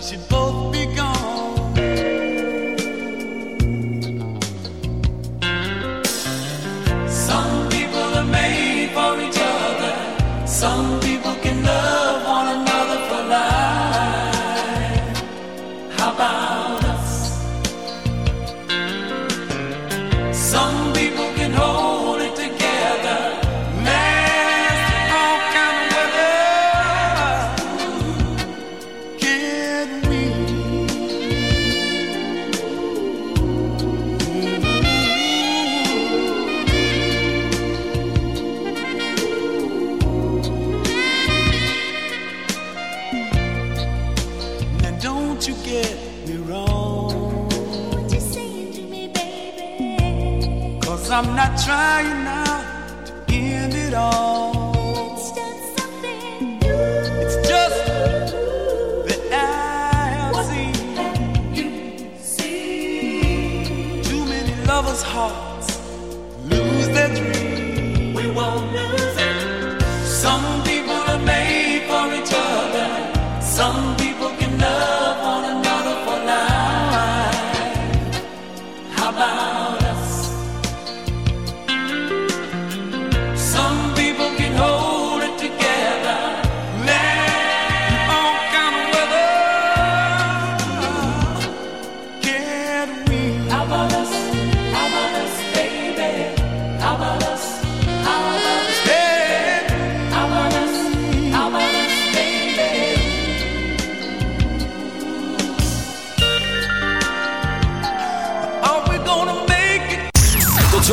we should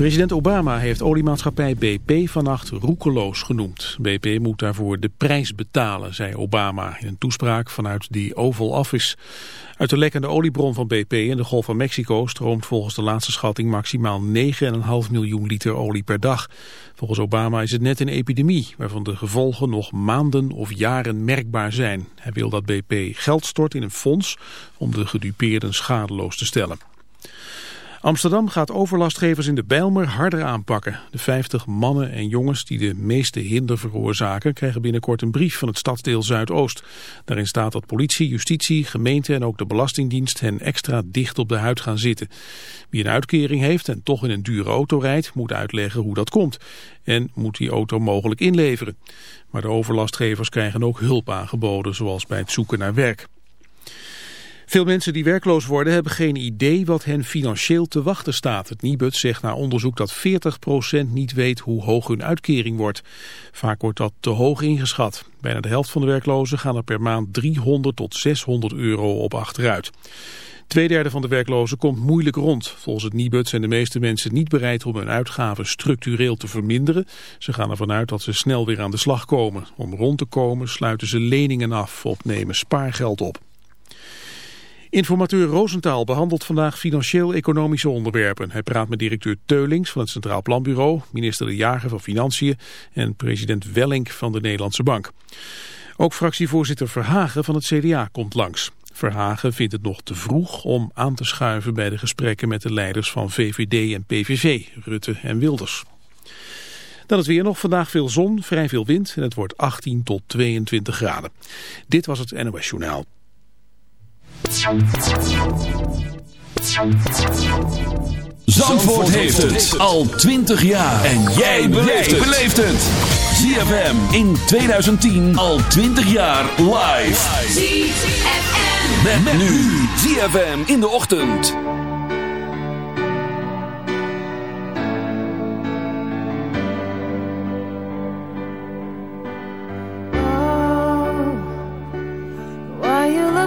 President Obama heeft oliemaatschappij BP vannacht roekeloos genoemd. BP moet daarvoor de prijs betalen, zei Obama in een toespraak vanuit die Oval Office. Uit de lekkende oliebron van BP in de Golf van Mexico stroomt volgens de laatste schatting maximaal 9,5 miljoen liter olie per dag. Volgens Obama is het net een epidemie waarvan de gevolgen nog maanden of jaren merkbaar zijn. Hij wil dat BP geld stort in een fonds om de gedupeerden schadeloos te stellen. Amsterdam gaat overlastgevers in de Bijlmer harder aanpakken. De 50 mannen en jongens die de meeste hinder veroorzaken... krijgen binnenkort een brief van het stadsdeel Zuidoost. Daarin staat dat politie, justitie, gemeente en ook de Belastingdienst... hen extra dicht op de huid gaan zitten. Wie een uitkering heeft en toch in een dure auto rijdt... moet uitleggen hoe dat komt. En moet die auto mogelijk inleveren. Maar de overlastgevers krijgen ook hulp aangeboden... zoals bij het zoeken naar werk. Veel mensen die werkloos worden hebben geen idee wat hen financieel te wachten staat. Het Nibud zegt na onderzoek dat 40% niet weet hoe hoog hun uitkering wordt. Vaak wordt dat te hoog ingeschat. Bijna de helft van de werklozen gaan er per maand 300 tot 600 euro op achteruit. Tweederde van de werklozen komt moeilijk rond. Volgens het Nibud zijn de meeste mensen niet bereid om hun uitgaven structureel te verminderen. Ze gaan ervan uit dat ze snel weer aan de slag komen. Om rond te komen sluiten ze leningen af of nemen spaargeld op. Informateur Roosentaal behandelt vandaag financieel-economische onderwerpen. Hij praat met directeur Teulings van het Centraal Planbureau, minister De Jager van Financiën en president Wellink van de Nederlandse Bank. Ook fractievoorzitter Verhagen van het CDA komt langs. Verhagen vindt het nog te vroeg om aan te schuiven bij de gesprekken met de leiders van VVD en PVV, Rutte en Wilders. Dan het weer nog. Vandaag veel zon, vrij veel wind en het wordt 18 tot 22 graden. Dit was het NOS Journaal. Zandvoort heeft het al 20 jaar. En jij beleeft het. ZFM in 2010 al 20 jaar live. ZFM. Met, met nu ZFM in de ochtend.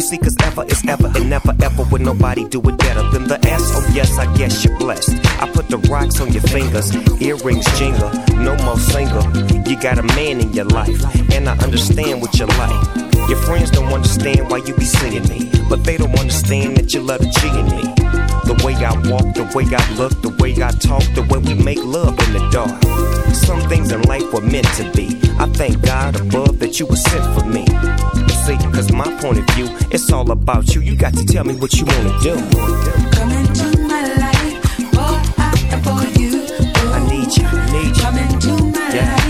You see, cause ever is ever and never ever would nobody do it better than the S. Oh, yes, I guess you're blessed. I put the rocks on your fingers, earrings jingle, no more single. You got a man in your life, and I understand what you like. Your friends don't understand why you be seeing me, but they don't understand that you love the G me. The way I walk, the way I look, the way I talk, the way we make love in the dark. Some things in life were meant to be. I thank God above that you were sent for me. See, cause my point of view, it's all about you. You got to tell me what you wanna do. Come into my life, boy, I adore you. I need you, need you. Come into my Yeah, life,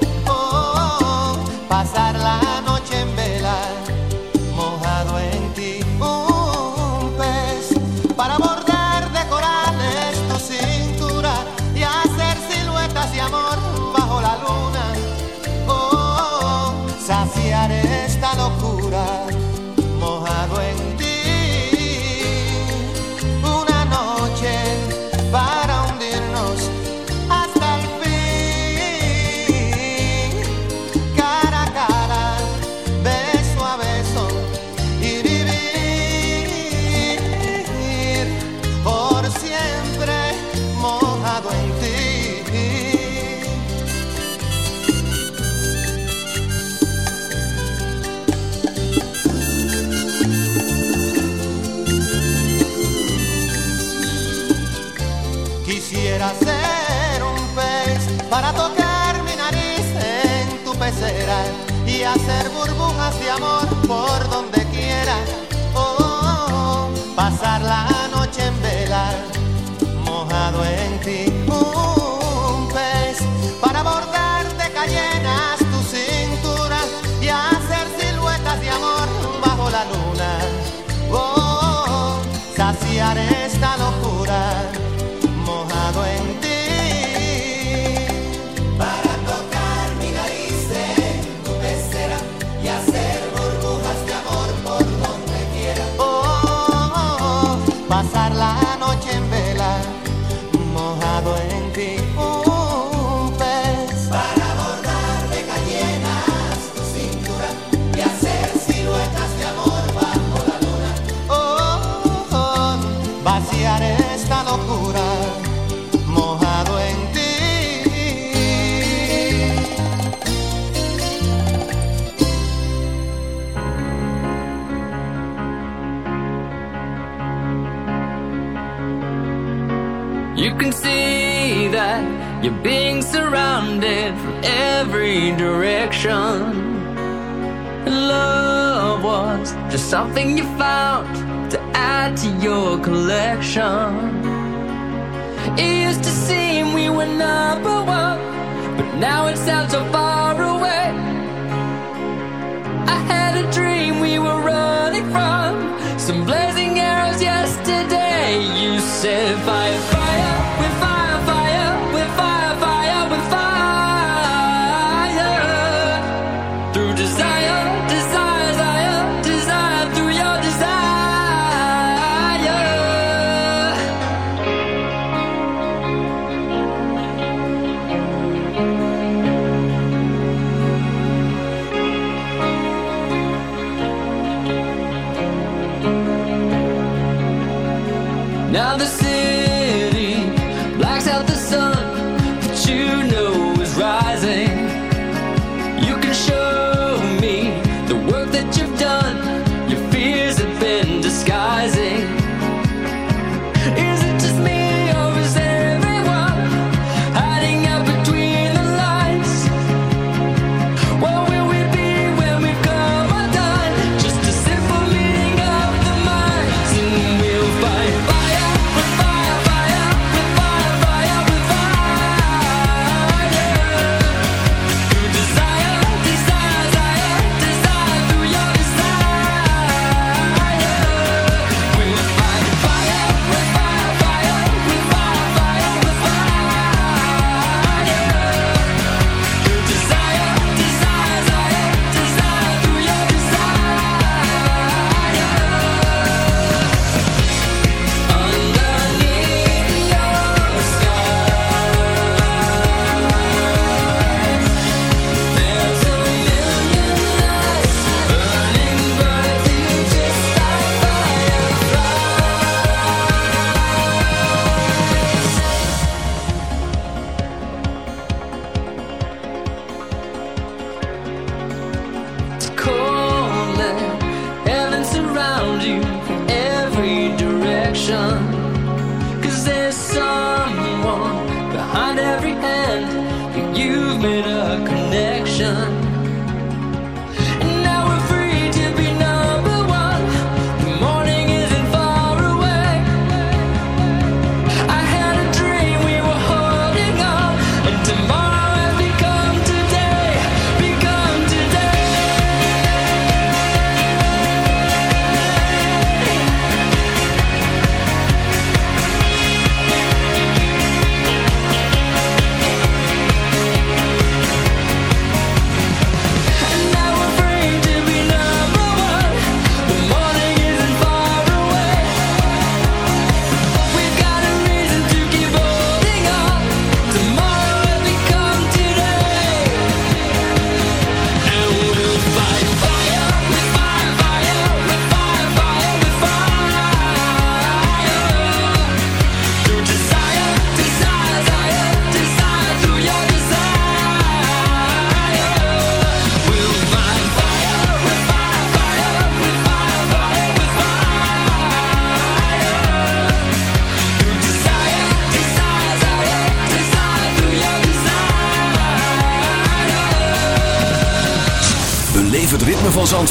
Por donde that you've done.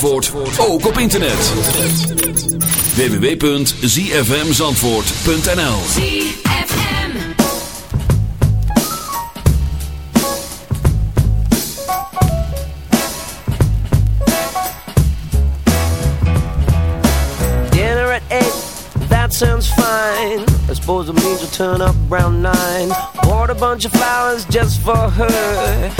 Zandvoort ook op internet. www.zfmzandvoort.nl Dinner at 8, that sounds fine. I suppose it means we'll turn up around 9. Bought a bunch of flowers just for her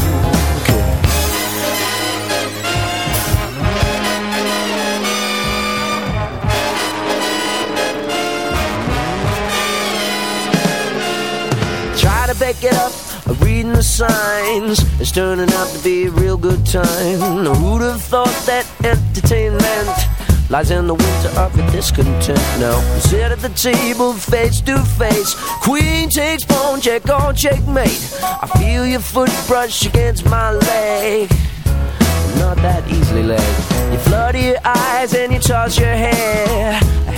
Reading the signs. It's turning out to be a real good time. Who'd have thought that entertainment lies in the winter of your discontent? Now, sit at the table face to face. Queen takes pawn, check on checkmate. I feel your foot brush against my leg not that easily led. You flutter your eyes and you toss your hair.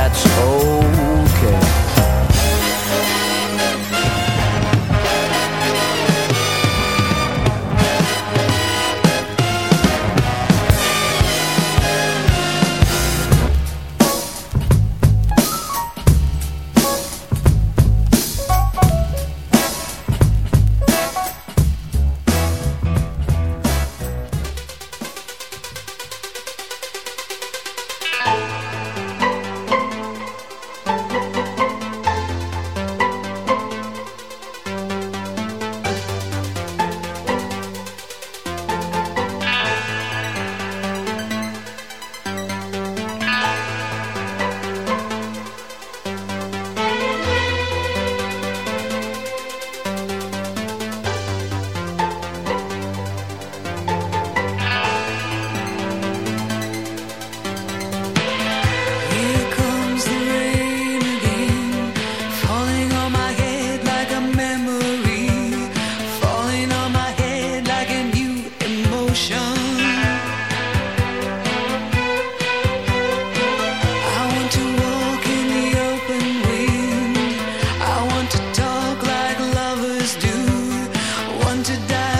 that's okay. to die.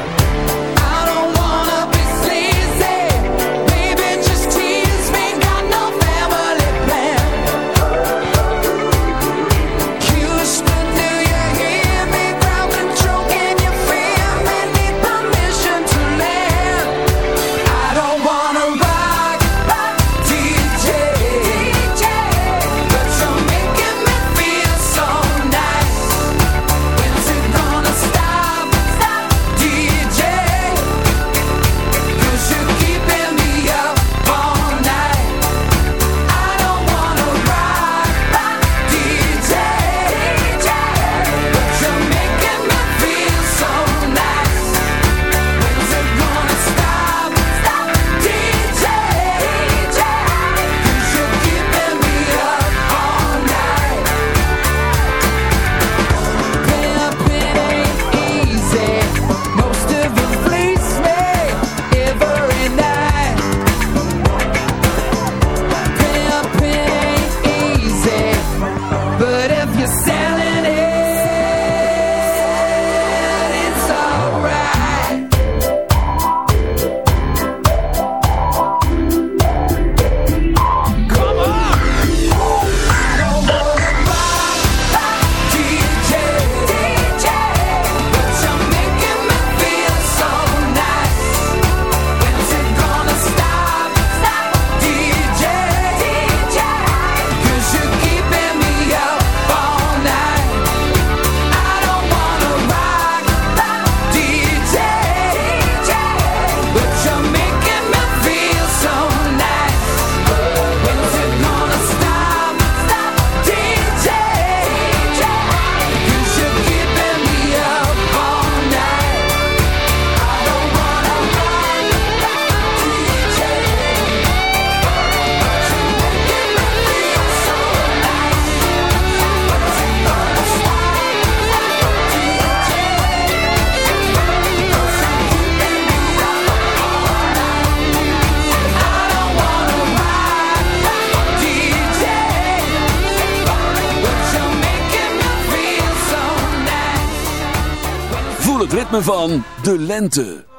Van de lente.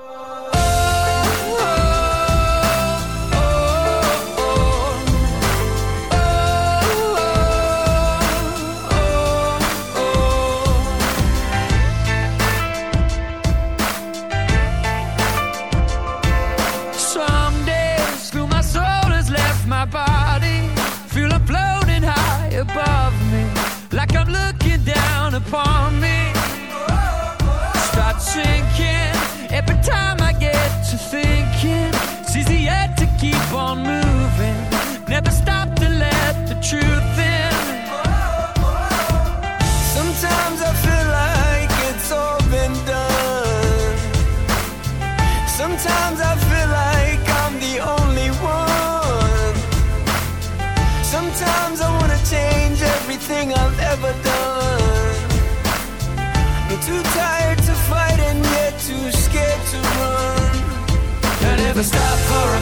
On moving. Never stop to let the truth in. Sometimes I feel like it's all been done. Sometimes I feel like I'm the only one. Sometimes I wanna change everything I've ever done. I'm too tired to fight and yet too scared to run. I never stop for a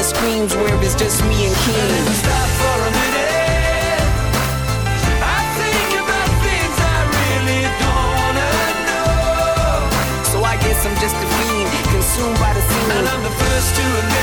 the screams where it's just me and King. Stop for a minute. I think about things I really don't wanna know. So I guess I'm just a fiend, consumed by the scene. And I'm the first to admit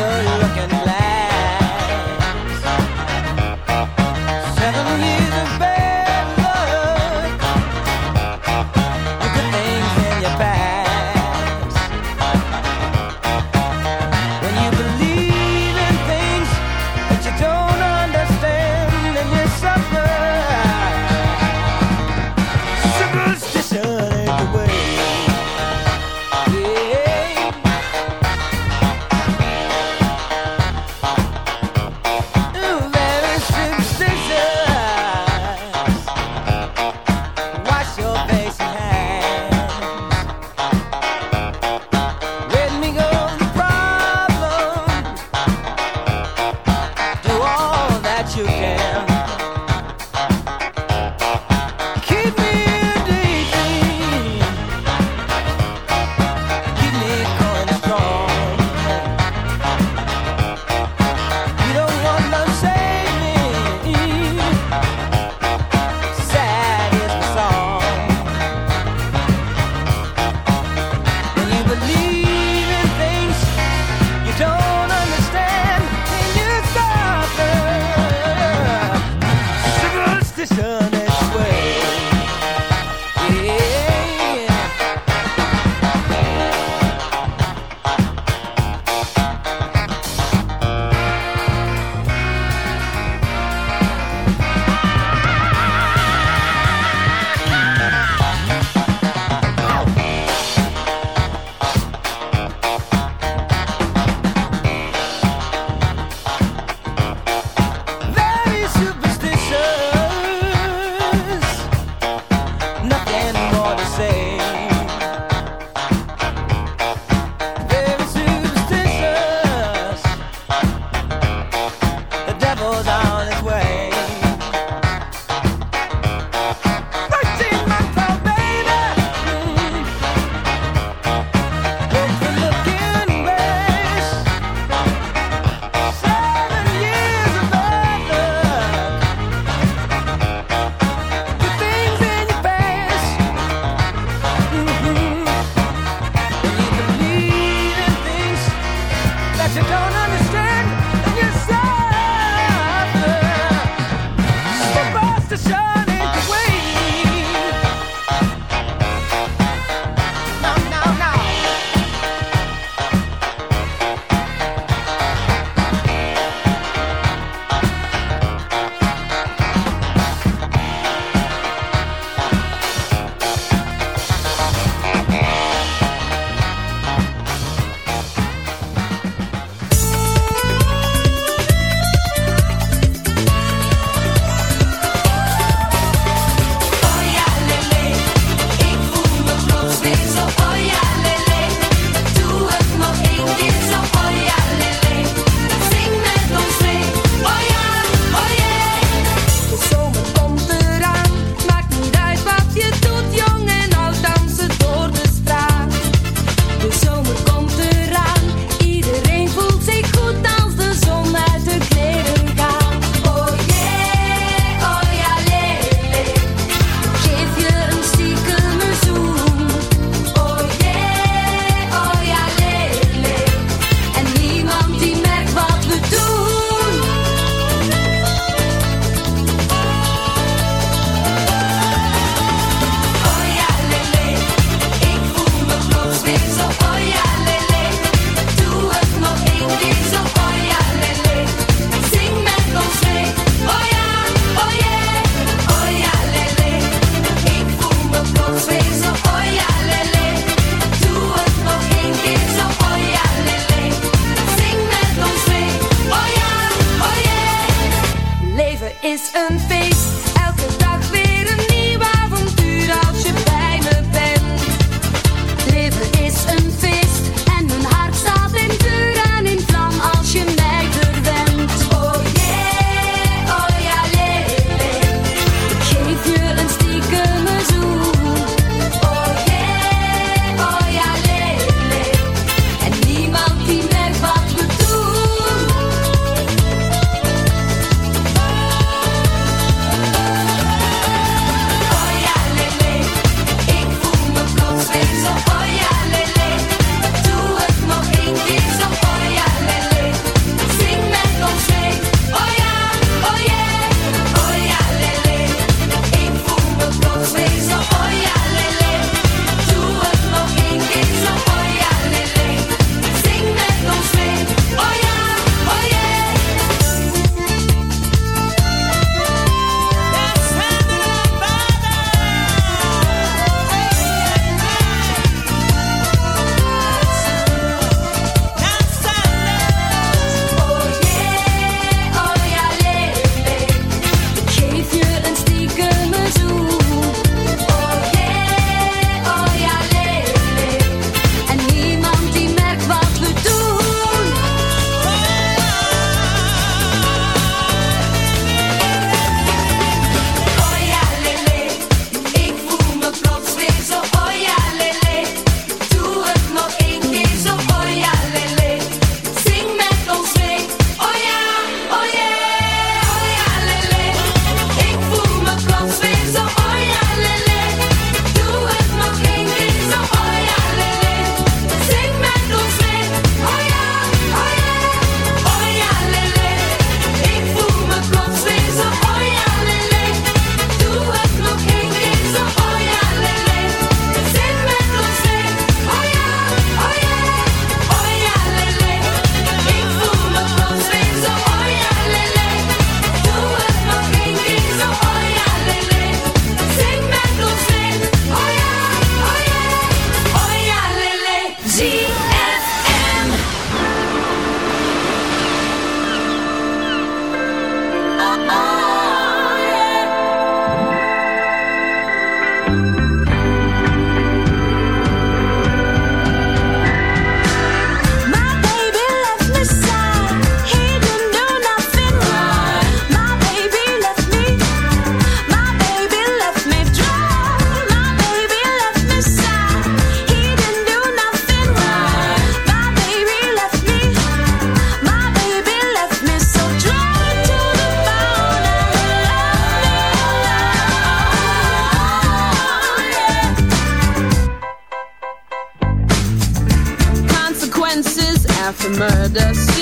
the